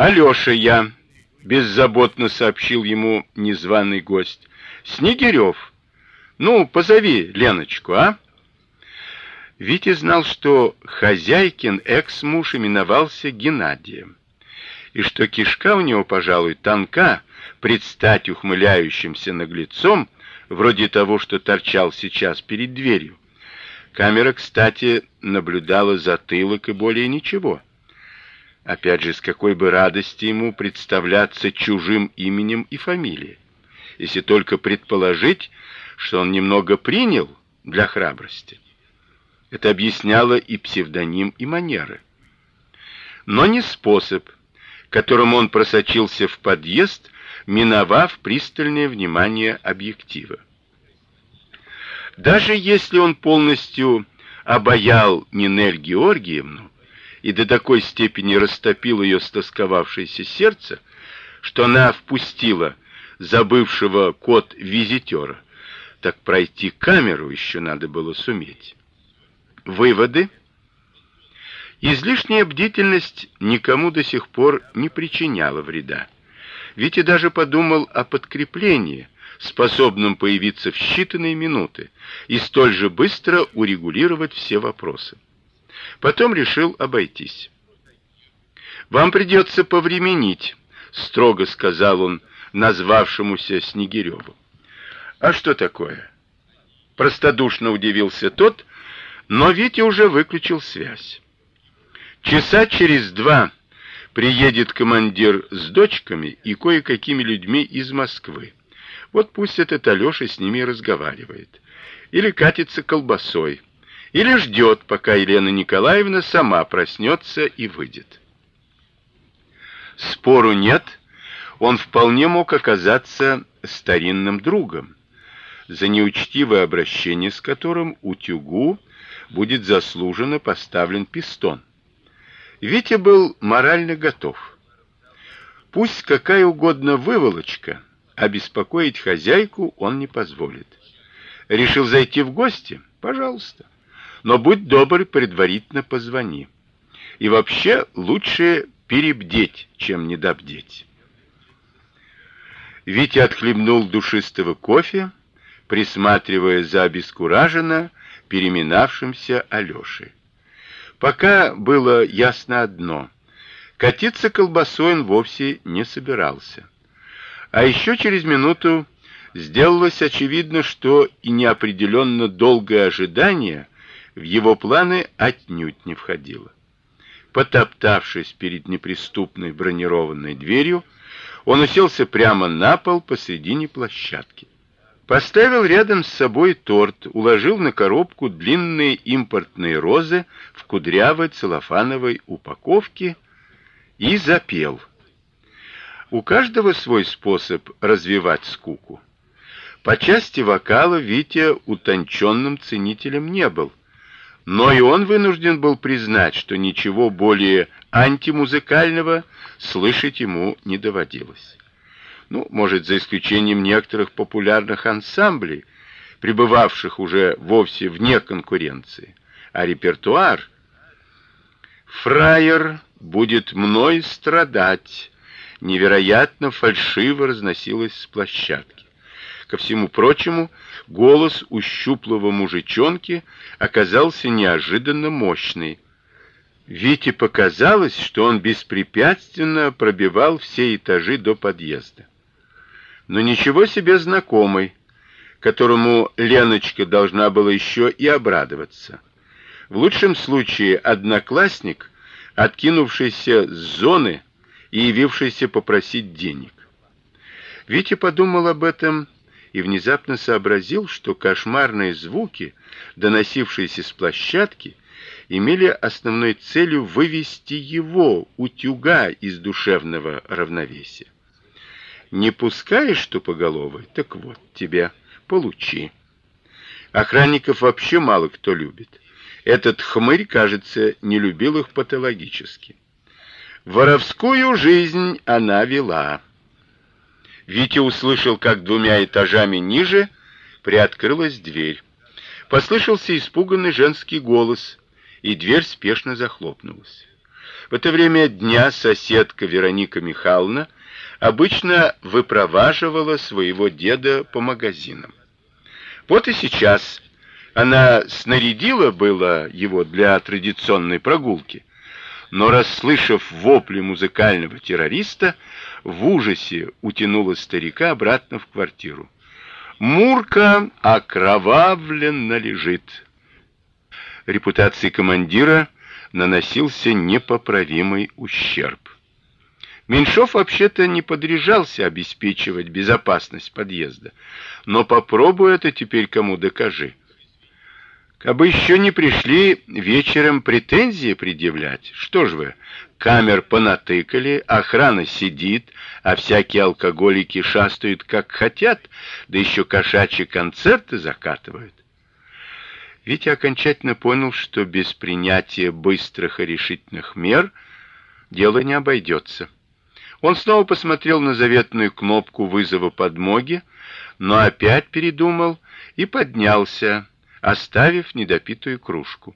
Алёша я, беззаботно сообщил ему незваный гость. Снегирев. Ну, позови Леночку, а? Витя знал, что хозяйкин экс-муж именовался Геннадием, и что кишка у него, пожалуй, тонка, предстать ухмыляющимся наглецом, вроде того, что торчал сейчас перед дверью. Камера, кстати, наблюдала затылок и более ничего. Опять же, с какой бы радости ему представляться чужим именем и фамилией, если только предположить, что он немного принял для храбрости. Это объясняло и псевдоним, и манеры. Но не способ, которым он просочился в подъезд, миновав пристальное внимание объектива. Даже если он полностью обаял Нинель Георгиевну и до такой степени растопил ее стосковавшееся сердце, что она впустила забывшего код визитера, так пройти камеру еще надо было суметь. Выводы. Излишняя бдительность никому до сих пор не причиняла вреда. И даже подумал о подкреплении, способном появиться в считанные минуты и столь же быстро урегулировать все вопросы. Потом решил обойтись. Вам придется повременить, строго сказал он назвавшемуся Снегиреву. А что такое? Простодушно удивился тот, но Витя уже выключил связь. Часа через два приедет командир с дочками и кое-какими людьми из Москвы. Вот пусть этот Алёша с ними разговаривает. Или катится колбасой, или ждет, пока Елена Николаевна сама проснется и выйдет. Спору нет, он вполне мог оказаться старинным другом, за неучтивое обращение с которым утюгу будет заслуженно поставлен пистон. Витя был морально готов. Пусть какая угодно выволочка, а беспокоить хозяйку он не позволит. Решил зайти в гости? Пожалуйста. Но будь добр, предварительно позвони. И вообще лучше перебдеть, чем недобдеть. Витя отхлебнул душистого кофе, присматривая за обескураженно переминавшимся Алёшей. Пока было ясно одно: катиться колбасой он вовсе не собирался. А еще через минуту сделалось очевидно, что и неопределенно долгое ожидание в его планы отнюдь не входило. Потоптавшись перед неприступной бронированной дверью, он уселся прямо на пол посредине площадки. Поставил рядом с собой торт, уложил на коробку длинные импортные розы в кудрявой целлофановой упаковке и запел. У каждого свой способ развивать скуку. По части вокала Витя утонченным ценителем не был, но и он вынужден был признать, что ничего более антимузыкального слышать ему не доводилось. Ну, может, за исключением некоторых популярных ансамблей, пребывавших уже вовсе вне конкуренции, а репертуар. Фраер будет мной страдать, невероятно фальшиво разносилось с площадки. Ко всему прочему, голос у щуплого мужичонки оказался неожиданно мощный. Вите показалось, что он беспрепятственно пробивал все этажи до подъезда но ничего себе знакомый, которому Леночка должна была еще и обрадоваться. В лучшем случае одноклассник, откинувшийся с зоны и явившийся попросить денег. Витя подумал об этом и внезапно сообразил, что кошмарные звуки, доносившиеся с площадки, имели основной целью вывести его утюга из душевного равновесия. Не пускаешь тупоголовый? Так вот, тебе получи. Охранников вообще мало кто любит. Этот хмырь, кажется, не любил их патологически. Воровскую жизнь она вела. Витя услышал, как двумя этажами ниже приоткрылась дверь. Послышался испуганный женский голос, и дверь спешно захлопнулась. В это время дня соседка Вероника Михайловна обычно выпроваживала своего деда по магазинам. Вот и сейчас она снарядила было его для традиционной прогулки, но расслышав вопли музыкального террориста, в ужасе утянула старика обратно в квартиру. Мурка окровавленно лежит. Репутации командира наносился непоправимый ущерб. Меньшов вообще-то не подряжался обеспечивать безопасность подъезда, но попробуй это теперь кому докажи. Кабы еще не пришли вечером претензии предъявлять. Что ж вы, камер понатыкали, охрана сидит, а всякие алкоголики шастают как хотят, да еще кошачьи концерты закатывают. Витя окончательно понял, что без принятия быстрых и решительных мер дело не обойдется. Он снова посмотрел на заветную кнопку вызова подмоги, но опять передумал и поднялся, оставив недопитую кружку.